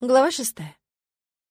Глава шестая.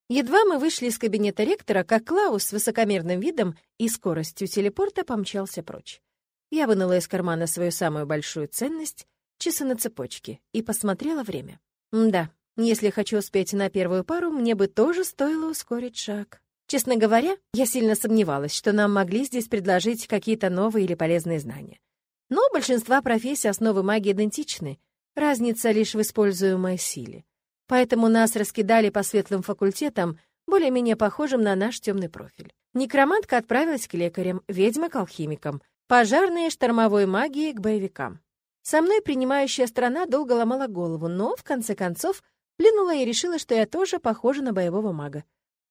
Едва мы вышли из кабинета ректора, как Клаус с высокомерным видом и скоростью телепорта помчался прочь. Я вынула из кармана свою самую большую ценность — часы на цепочке, и посмотрела время. Да, если хочу успеть на первую пару, мне бы тоже стоило ускорить шаг. Честно говоря, я сильно сомневалась, что нам могли здесь предложить какие-то новые или полезные знания. Но у большинства профессий основы магии идентичны, разница лишь в используемой силе. Поэтому нас раскидали по светлым факультетам, более-менее похожим на наш темный профиль. Некромантка отправилась к лекарям, ведьма — к алхимикам, пожарные штормовой магии — к боевикам. Со мной принимающая страна долго ломала голову, но, в конце концов, плюнула и решила, что я тоже похожа на боевого мага.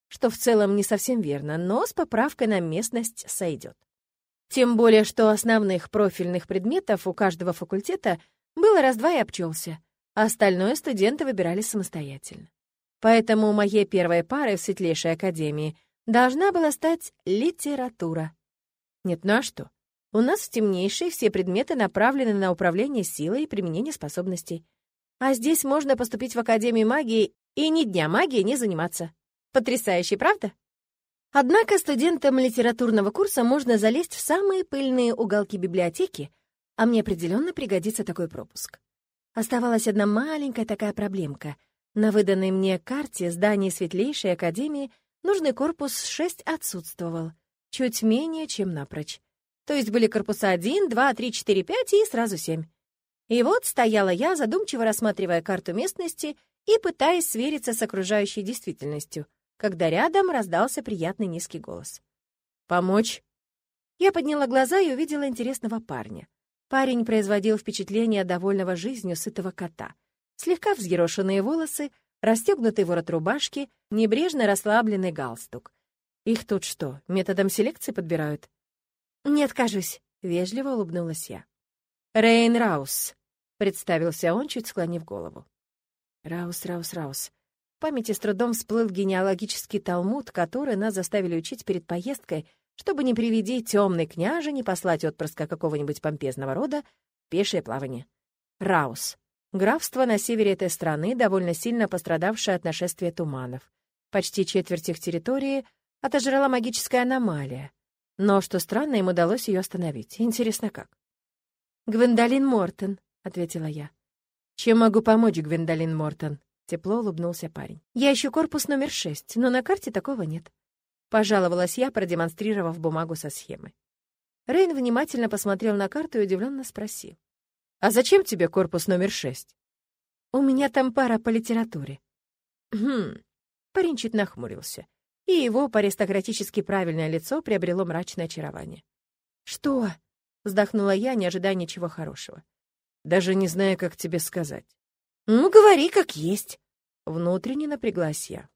Что в целом не совсем верно, но с поправкой на местность сойдет. Тем более, что основных профильных предметов у каждого факультета было раз-два и обчелся а остальное студенты выбирали самостоятельно. Поэтому моей первой парой в Светлейшей Академии должна была стать литература. Нет, ну а что? У нас в темнейшей все предметы направлены на управление силой и применение способностей. А здесь можно поступить в Академию магии и ни дня магии не заниматься. Потрясающе, правда? Однако студентам литературного курса можно залезть в самые пыльные уголки библиотеки, а мне определенно пригодится такой пропуск. Оставалась одна маленькая такая проблемка. На выданной мне карте здания Светлейшей Академии нужный корпус 6 отсутствовал, чуть менее, чем напрочь. То есть были корпуса 1, 2, 3, 4, 5 и сразу 7. И вот стояла я, задумчиво рассматривая карту местности и пытаясь свериться с окружающей действительностью, когда рядом раздался приятный низкий голос. «Помочь?» Я подняла глаза и увидела интересного парня. Парень производил впечатление довольного жизнью сытого кота. Слегка взъерошенные волосы, расстегнутый ворот рубашки, небрежно расслабленный галстук. Их тут что, методом селекции подбирают? «Не откажусь», — вежливо улыбнулась я. «Рейн Раус», — представился он, чуть склонив голову. «Раус, Раус, Раус». В памяти с трудом всплыл генеалогический талмуд, который нас заставили учить перед поездкой чтобы не приведи темный княже, не послать отпрыска какого-нибудь помпезного рода пешее плавание. Раус. Графство на севере этой страны, довольно сильно пострадавшее от нашествия туманов. Почти четверть их территории отожрала магическая аномалия. Но, что странно, им удалось ее остановить. Интересно, как? «Гвендолин Мортон», — ответила я. «Чем могу помочь, Гвендолин Мортон?» — тепло улыбнулся парень. «Я ищу корпус номер шесть, но на карте такого нет. Пожаловалась я, продемонстрировав бумагу со схемой. Рейн внимательно посмотрел на карту и удивленно спросил. «А зачем тебе корпус номер шесть?» «У меня там пара по литературе». «Хм...» Парень чуть нахмурился, и его по-аристократически правильное лицо приобрело мрачное очарование. «Что?» — вздохнула я, не ожидая ничего хорошего. «Даже не знаю, как тебе сказать». «Ну, говори, как есть». Внутренне напряглась я.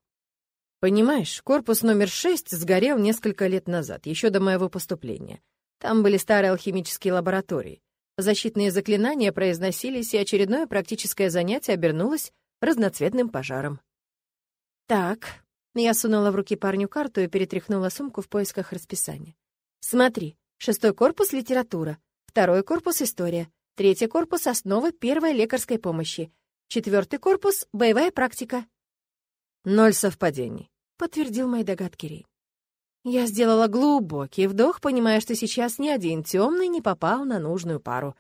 Понимаешь, корпус номер шесть сгорел несколько лет назад, еще до моего поступления. Там были старые алхимические лаборатории. Защитные заклинания произносились, и очередное практическое занятие обернулось разноцветным пожаром. «Так», — я сунула в руки парню карту и перетряхнула сумку в поисках расписания. «Смотри, шестой корпус — литература, второй корпус — история, третий корпус — основы первой лекарской помощи, четвертый корпус — боевая практика». Ноль совпадений подтвердил мои догадки Рей. Я сделала глубокий вдох, понимая, что сейчас ни один темный не попал на нужную пару.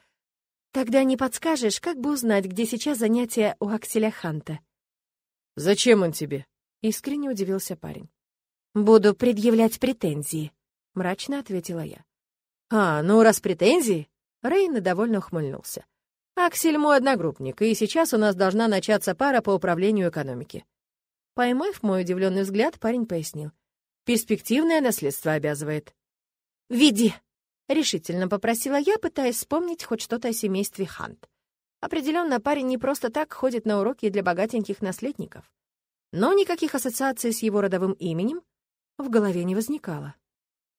Тогда не подскажешь, как бы узнать, где сейчас занятия у Акселя Ханта? «Зачем он тебе?» — искренне удивился парень. «Буду предъявлять претензии», — мрачно ответила я. «А, ну раз претензии...» — Рейн довольно ухмыльнулся. «Аксель мой одногруппник, и сейчас у нас должна начаться пара по управлению экономики. Поймав мой удивленный взгляд, парень пояснил. «Перспективное наследство обязывает». «Веди!» — решительно попросила я, пытаясь вспомнить хоть что-то о семействе Хант. Определенно, парень не просто так ходит на уроки для богатеньких наследников. Но никаких ассоциаций с его родовым именем в голове не возникало.